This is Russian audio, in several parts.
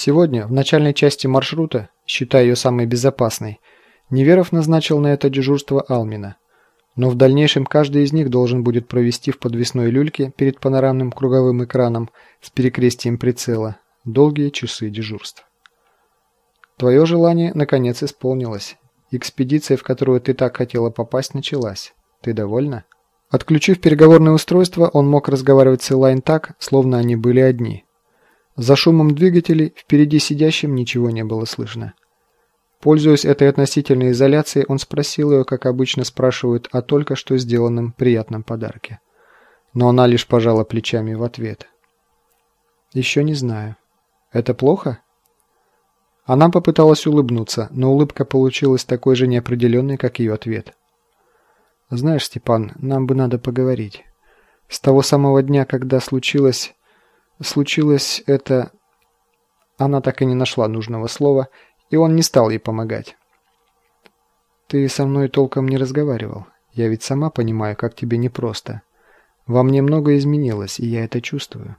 Сегодня, в начальной части маршрута, считая ее самой безопасной, Неверов назначил на это дежурство Алмина. Но в дальнейшем каждый из них должен будет провести в подвесной люльке перед панорамным круговым экраном с перекрестием прицела долгие часы дежурств. Твое желание, наконец, исполнилось. Экспедиция, в которую ты так хотела попасть, началась. Ты довольна? Отключив переговорное устройство, он мог разговаривать с Элайн так, словно они были одни. За шумом двигателей впереди сидящим ничего не было слышно. Пользуясь этой относительной изоляцией, он спросил ее, как обычно спрашивают о только что сделанном приятном подарке. Но она лишь пожала плечами в ответ. «Еще не знаю. Это плохо?» Она попыталась улыбнуться, но улыбка получилась такой же неопределенной, как ее ответ. «Знаешь, Степан, нам бы надо поговорить. С того самого дня, когда случилось... Случилось это...» Она так и не нашла нужного слова, и он не стал ей помогать. «Ты со мной толком не разговаривал. Я ведь сама понимаю, как тебе непросто. Во мне многое изменилось, и я это чувствую.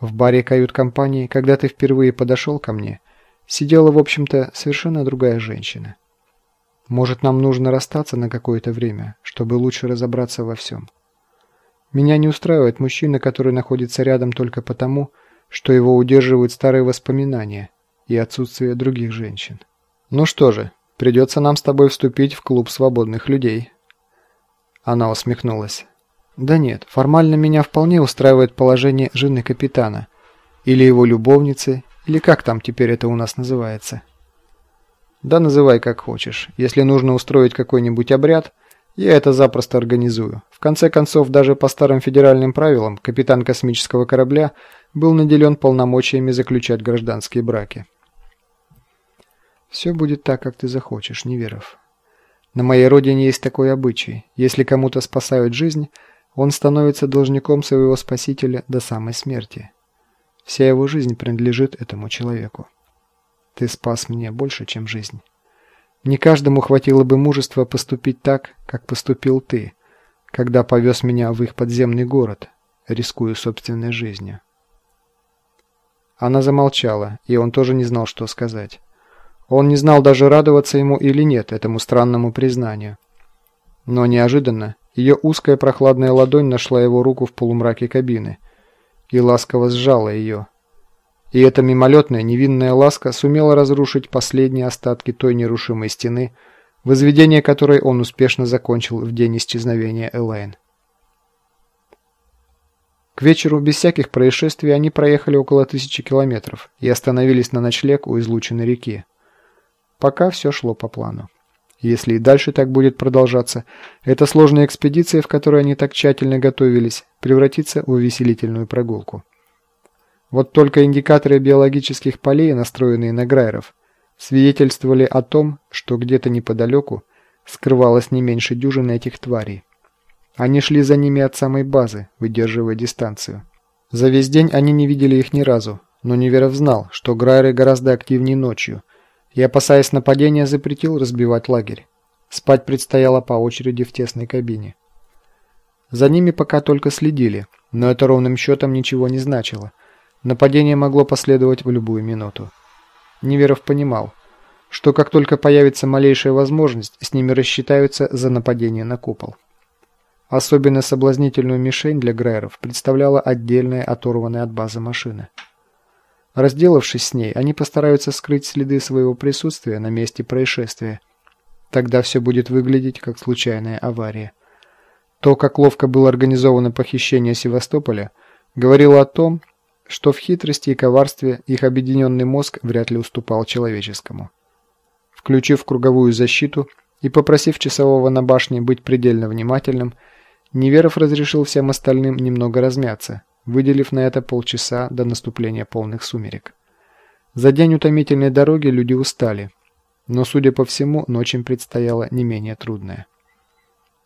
В баре кают-компании, когда ты впервые подошел ко мне, сидела, в общем-то, совершенно другая женщина. Может, нам нужно расстаться на какое-то время, чтобы лучше разобраться во всем. Меня не устраивает мужчина, который находится рядом только потому, что его удерживают старые воспоминания и отсутствие других женщин. Ну что же, придется нам с тобой вступить в клуб свободных людей. Она усмехнулась. Да нет, формально меня вполне устраивает положение жены капитана. Или его любовницы, или как там теперь это у нас называется. Да называй как хочешь. Если нужно устроить какой-нибудь обряд, я это запросто организую. В конце концов, даже по старым федеральным правилам, капитан космического корабля был наделен полномочиями заключать гражданские браки. Все будет так, как ты захочешь, Неверов. На моей родине есть такой обычай. Если кому-то спасают жизнь, он становится должником своего спасителя до самой смерти. Вся его жизнь принадлежит этому человеку. Ты спас мне больше, чем жизнь. Не каждому хватило бы мужества поступить так, как поступил ты, когда повез меня в их подземный город, рискуя собственной жизнью. Она замолчала, и он тоже не знал, что сказать. Он не знал даже радоваться ему или нет этому странному признанию. Но неожиданно ее узкая прохладная ладонь нашла его руку в полумраке кабины и ласково сжала ее, и эта мимолетная невинная ласка сумела разрушить последние остатки той нерушимой стены, возведение которой он успешно закончил в день исчезновения Элейн. К вечеру без всяких происшествий они проехали около тысячи километров и остановились на ночлег у излученной реки. Пока все шло по плану. Если и дальше так будет продолжаться, эта сложная экспедиция, в которой они так тщательно готовились, превратится в увеселительную прогулку. Вот только индикаторы биологических полей, настроенные на Грайеров, свидетельствовали о том, что где-то неподалеку скрывалось не меньше дюжины этих тварей. Они шли за ними от самой базы, выдерживая дистанцию. За весь день они не видели их ни разу, но Неверов знал, что Грайеры гораздо активнее ночью, и, опасаясь нападения, запретил разбивать лагерь. Спать предстояло по очереди в тесной кабине. За ними пока только следили, но это ровным счетом ничего не значило – Нападение могло последовать в любую минуту. Неверов понимал, что как только появится малейшая возможность, с ними рассчитаются за нападение на купол. Особенно соблазнительную мишень для Грайеров представляла отдельная оторванная от базы машина. Разделавшись с ней, они постараются скрыть следы своего присутствия на месте происшествия. Тогда все будет выглядеть как случайная авария. То, как ловко было организовано похищение Севастополя, говорило о том, что в хитрости и коварстве их объединенный мозг вряд ли уступал человеческому. Включив круговую защиту и попросив часового на башне быть предельно внимательным, Неверов разрешил всем остальным немного размяться, выделив на это полчаса до наступления полных сумерек. За день утомительной дороги люди устали, но, судя по всему, ночь им предстояла не менее трудная.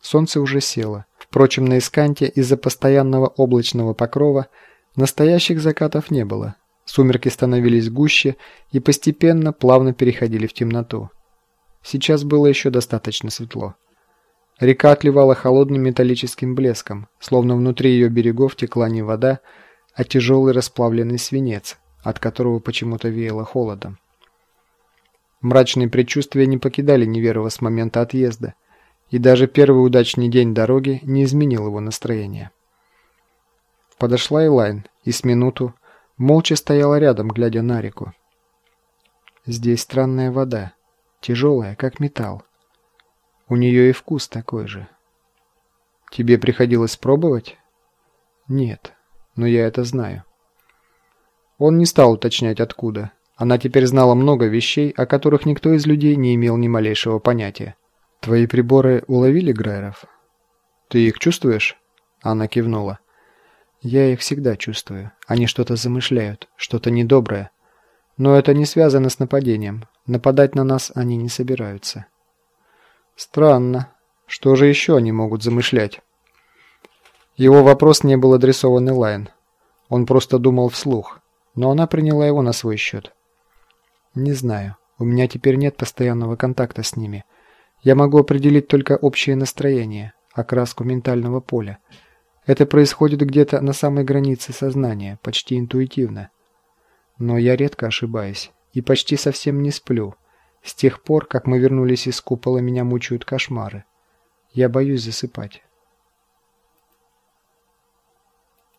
Солнце уже село. Впрочем, на Исканте из-за постоянного облачного покрова – Настоящих закатов не было. Сумерки становились гуще и постепенно плавно переходили в темноту. Сейчас было еще достаточно светло. Река отливала холодным металлическим блеском, словно внутри ее берегов текла не вода, а тяжелый расплавленный свинец, от которого почему-то веяло холодом. Мрачные предчувствия не покидали Неверова с момента отъезда, и даже первый удачный день дороги не изменил его настроение. Подошла Элайн и с минуту молча стояла рядом, глядя на реку. Здесь странная вода, тяжелая, как металл. У нее и вкус такой же. Тебе приходилось пробовать? Нет, но я это знаю. Он не стал уточнять откуда. Она теперь знала много вещей, о которых никто из людей не имел ни малейшего понятия. Твои приборы уловили Грайеров? Ты их чувствуешь? Она кивнула. Я их всегда чувствую. Они что-то замышляют, что-то недоброе. Но это не связано с нападением. Нападать на нас они не собираются. Странно. Что же еще они могут замышлять? Его вопрос не был адресован Элайн. Он просто думал вслух но она приняла его на свой счет. «Не знаю. У меня теперь нет постоянного контакта с ними. Я могу определить только общее настроение, окраску ментального поля. Это происходит где-то на самой границе сознания, почти интуитивно. Но я редко ошибаюсь и почти совсем не сплю. С тех пор, как мы вернулись из купола, меня мучают кошмары. Я боюсь засыпать.